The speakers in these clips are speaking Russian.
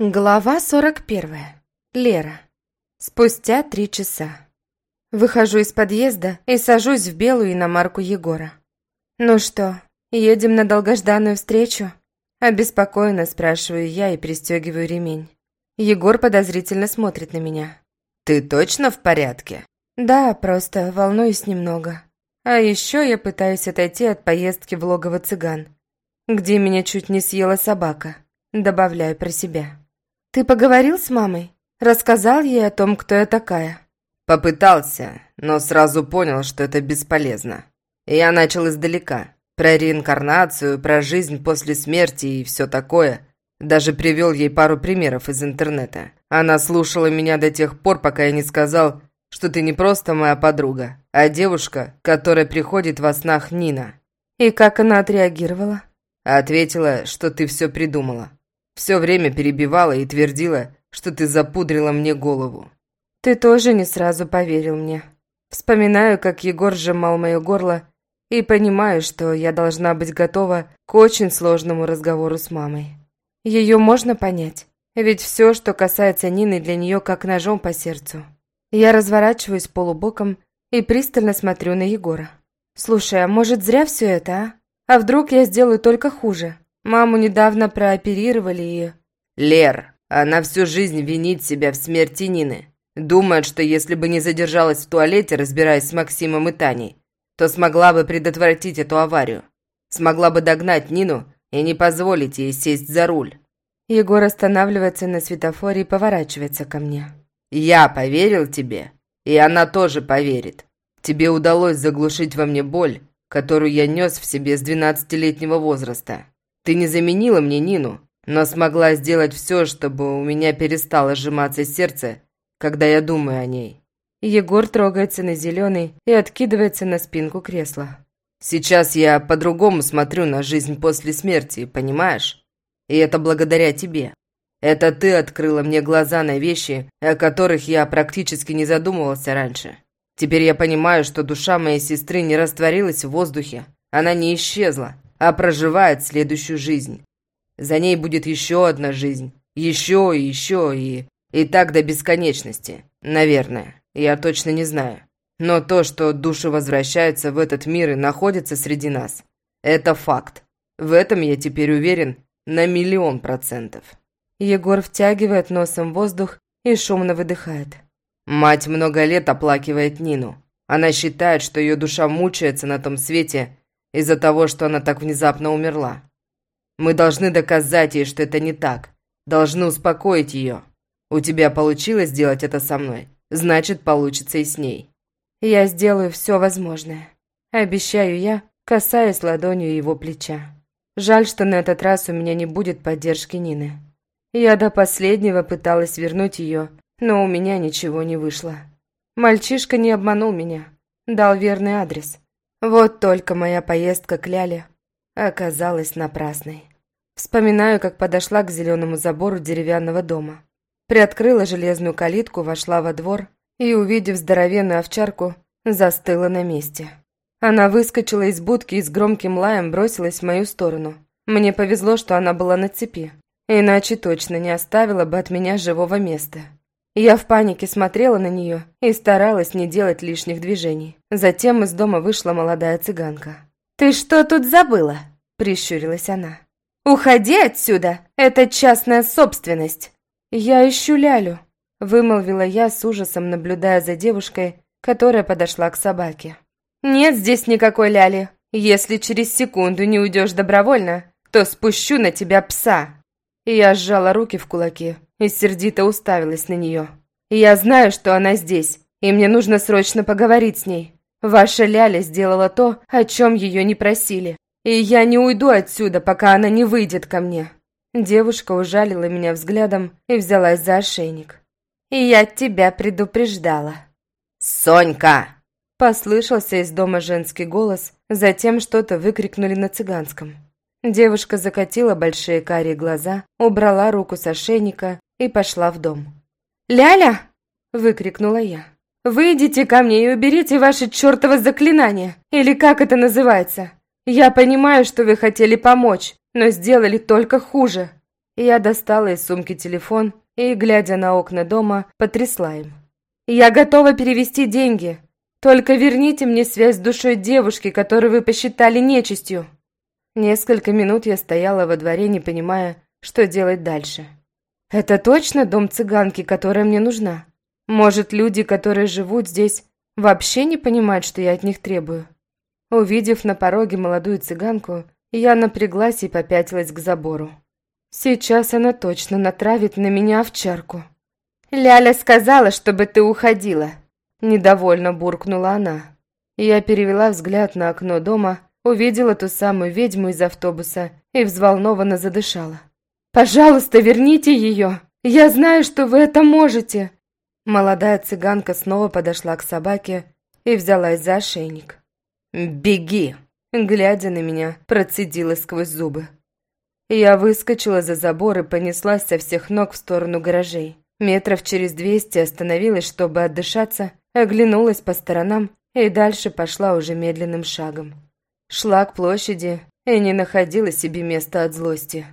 Глава 41. Лера. Спустя три часа. Выхожу из подъезда и сажусь в белую иномарку Егора. «Ну что, едем на долгожданную встречу?» Обеспокоенно спрашиваю я и пристегиваю ремень. Егор подозрительно смотрит на меня. «Ты точно в порядке?» «Да, просто волнуюсь немного. А еще я пытаюсь отойти от поездки в логово цыган, где меня чуть не съела собака. Добавляю про себя. «Ты поговорил с мамой? Рассказал ей о том, кто я такая?» Попытался, но сразу понял, что это бесполезно. Я начал издалека. Про реинкарнацию, про жизнь после смерти и все такое. Даже привел ей пару примеров из интернета. Она слушала меня до тех пор, пока я не сказал, что ты не просто моя подруга, а девушка, которая приходит во снах Нина. И как она отреагировала? Ответила, что ты все придумала. Все время перебивала и твердила, что ты запудрила мне голову. Ты тоже не сразу поверил мне. Вспоминаю, как Егор сжимал мое горло, и понимаю, что я должна быть готова к очень сложному разговору с мамой. Ее можно понять, ведь все, что касается Нины, для нее как ножом по сердцу. Я разворачиваюсь полубоком и пристально смотрю на Егора. «Слушай, а может зря все это, а? А вдруг я сделаю только хуже?» Маму недавно прооперировали и... Лер, она всю жизнь винит себя в смерти Нины. Думает, что если бы не задержалась в туалете, разбираясь с Максимом и Таней, то смогла бы предотвратить эту аварию. Смогла бы догнать Нину и не позволить ей сесть за руль. Егор останавливается на светофоре и поворачивается ко мне. «Я поверил тебе, и она тоже поверит. Тебе удалось заглушить во мне боль, которую я нес в себе с двенадцатилетнего возраста. Ты не заменила мне Нину, но смогла сделать все, чтобы у меня перестало сжиматься сердце, когда я думаю о ней». Егор трогается на зеленый и откидывается на спинку кресла. «Сейчас я по-другому смотрю на жизнь после смерти, понимаешь? И это благодаря тебе. Это ты открыла мне глаза на вещи, о которых я практически не задумывался раньше. Теперь я понимаю, что душа моей сестры не растворилась в воздухе, она не исчезла, а проживает следующую жизнь. За ней будет еще одна жизнь, еще и еще, и... И так до бесконечности, наверное, я точно не знаю. Но то, что души возвращаются в этот мир и находятся среди нас, это факт. В этом я теперь уверен на миллион процентов. Егор втягивает носом воздух и шумно выдыхает. Мать много лет оплакивает Нину. Она считает, что ее душа мучается на том свете из-за того, что она так внезапно умерла. Мы должны доказать ей, что это не так. Должны успокоить ее. У тебя получилось сделать это со мной, значит, получится и с ней. Я сделаю все возможное. Обещаю я, касаясь ладонью его плеча. Жаль, что на этот раз у меня не будет поддержки Нины. Я до последнего пыталась вернуть ее, но у меня ничего не вышло. Мальчишка не обманул меня, дал верный адрес. Вот только моя поездка к Ляле оказалась напрасной. Вспоминаю, как подошла к зеленому забору деревянного дома. Приоткрыла железную калитку, вошла во двор и, увидев здоровенную овчарку, застыла на месте. Она выскочила из будки и с громким лаем бросилась в мою сторону. Мне повезло, что она была на цепи, иначе точно не оставила бы от меня живого места. Я в панике смотрела на нее и старалась не делать лишних движений. Затем из дома вышла молодая цыганка. «Ты что тут забыла?» – прищурилась она. «Уходи отсюда! Это частная собственность!» «Я ищу Лялю», – вымолвила я с ужасом, наблюдая за девушкой, которая подошла к собаке. «Нет здесь никакой Ляли. Если через секунду не уйдешь добровольно, то спущу на тебя пса!» Я сжала руки в кулаки и сердито уставилась на нее. «Я знаю, что она здесь, и мне нужно срочно поговорить с ней. Ваша Ляля сделала то, о чем ее не просили, и я не уйду отсюда, пока она не выйдет ко мне». Девушка ужалила меня взглядом и взялась за ошейник. «И я тебя предупреждала». «Сонька!» Послышался из дома женский голос, затем что-то выкрикнули на цыганском. Девушка закатила большие карие глаза, убрала руку с ошейника и пошла в дом. «Ляля!» – выкрикнула я. «Выйдите ко мне и уберите ваше чертово заклинание, или как это называется. Я понимаю, что вы хотели помочь, но сделали только хуже». Я достала из сумки телефон и, глядя на окна дома, потрясла им. «Я готова перевести деньги. Только верните мне связь с душой девушки, которую вы посчитали нечистью». Несколько минут я стояла во дворе, не понимая, что делать дальше. «Это точно дом цыганки, которая мне нужна? Может, люди, которые живут здесь, вообще не понимают, что я от них требую?» Увидев на пороге молодую цыганку, я напряглась и попятилась к забору. Сейчас она точно натравит на меня овчарку. «Ляля сказала, чтобы ты уходила», – недовольно буркнула она. Я перевела взгляд на окно дома, увидела ту самую ведьму из автобуса и взволнованно задышала. «Пожалуйста, верните ее! Я знаю, что вы это можете!» Молодая цыганка снова подошла к собаке и взялась за ошейник. «Беги!» Глядя на меня, процедила сквозь зубы. Я выскочила за забор и понеслась со всех ног в сторону гаражей. Метров через двести остановилась, чтобы отдышаться, оглянулась по сторонам и дальше пошла уже медленным шагом. Шла к площади и не находила себе места от злости.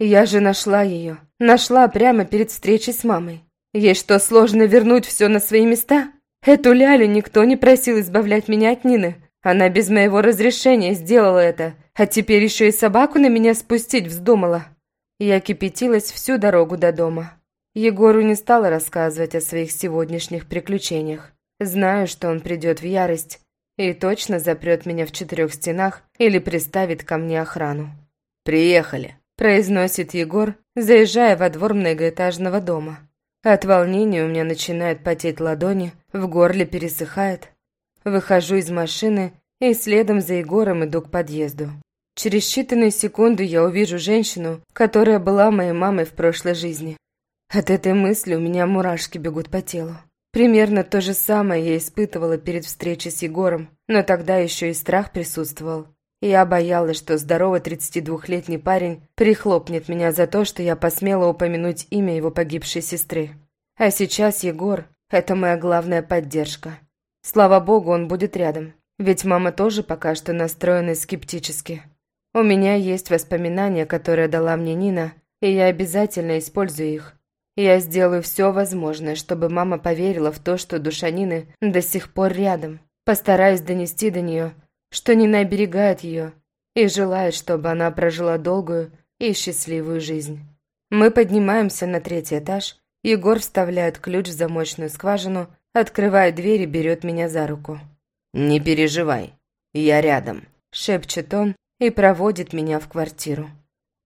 Я же нашла ее. Нашла прямо перед встречей с мамой. Ей что, сложно вернуть все на свои места? Эту лялю никто не просил избавлять меня от Нины. Она без моего разрешения сделала это, а теперь еще и собаку на меня спустить вздумала. Я кипятилась всю дорогу до дома. Егору не стала рассказывать о своих сегодняшних приключениях. Знаю, что он придет в ярость и точно запрет меня в четырех стенах или приставит ко мне охрану. «Приехали», – произносит Егор, заезжая во двор многоэтажного дома. От волнения у меня начинают потеть ладони, в горле пересыхает, Выхожу из машины и следом за Егором иду к подъезду. Через считанные секунды я увижу женщину, которая была моей мамой в прошлой жизни. От этой мысли у меня мурашки бегут по телу. Примерно то же самое я испытывала перед встречей с Егором, но тогда еще и страх присутствовал. Я боялась, что здоровый 32-летний парень прихлопнет меня за то, что я посмела упомянуть имя его погибшей сестры. А сейчас Егор – это моя главная поддержка. Слава богу, он будет рядом. Ведь мама тоже пока что настроена скептически. У меня есть воспоминания, которые дала мне Нина, и я обязательно использую их. Я сделаю все возможное, чтобы мама поверила в то, что душа Нины до сих пор рядом. Постараюсь донести до нее, что Нина оберегает ее и желает, чтобы она прожила долгую и счастливую жизнь. Мы поднимаемся на третий этаж. Егор вставляет ключ в замочную скважину Открывает дверь и берет меня за руку. «Не переживай, я рядом», – шепчет он и проводит меня в квартиру.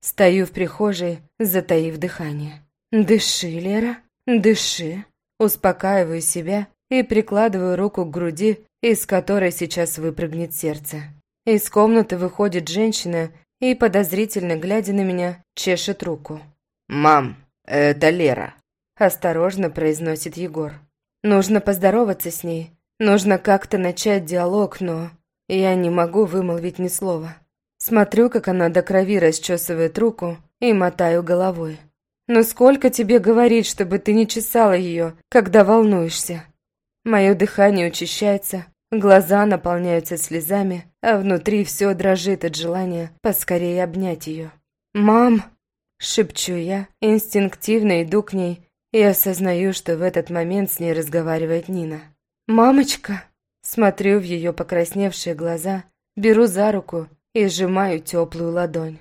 Стою в прихожей, затаив дыхание. «Дыши, Лера, дыши». Успокаиваю себя и прикладываю руку к груди, из которой сейчас выпрыгнет сердце. Из комнаты выходит женщина и, подозрительно глядя на меня, чешет руку. «Мам, это Лера», – осторожно произносит Егор. Нужно поздороваться с ней. Нужно как-то начать диалог, но я не могу вымолвить ни слова. Смотрю, как она до крови расчесывает руку и мотаю головой. Но сколько тебе говорить, чтобы ты не чесала ее, когда волнуешься? Мое дыхание учащается, глаза наполняются слезами, а внутри все дрожит от желания поскорее обнять ее. «Мам!» – шепчу я, инстинктивно иду к ней и осознаю, что в этот момент с ней разговаривает Нина. «Мамочка!» Смотрю в ее покрасневшие глаза, беру за руку и сжимаю теплую ладонь.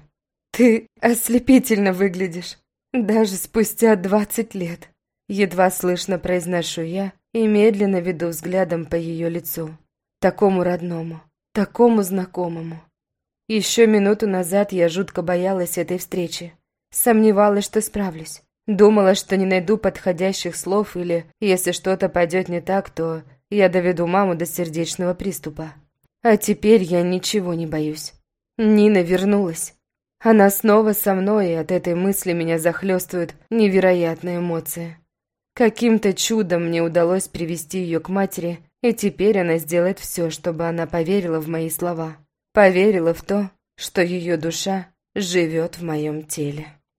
«Ты ослепительно выглядишь, даже спустя двадцать лет!» Едва слышно произношу я и медленно веду взглядом по ее лицу. Такому родному, такому знакомому. Еще минуту назад я жутко боялась этой встречи. Сомневалась, что справлюсь. Думала, что не найду подходящих слов или, если что-то пойдет не так, то я доведу маму до сердечного приступа. А теперь я ничего не боюсь. Нина вернулась. Она снова со мной, и от этой мысли меня захлестывают невероятные эмоции. Каким-то чудом мне удалось привести ее к матери, и теперь она сделает все, чтобы она поверила в мои слова. Поверила в то, что ее душа живет в моем теле.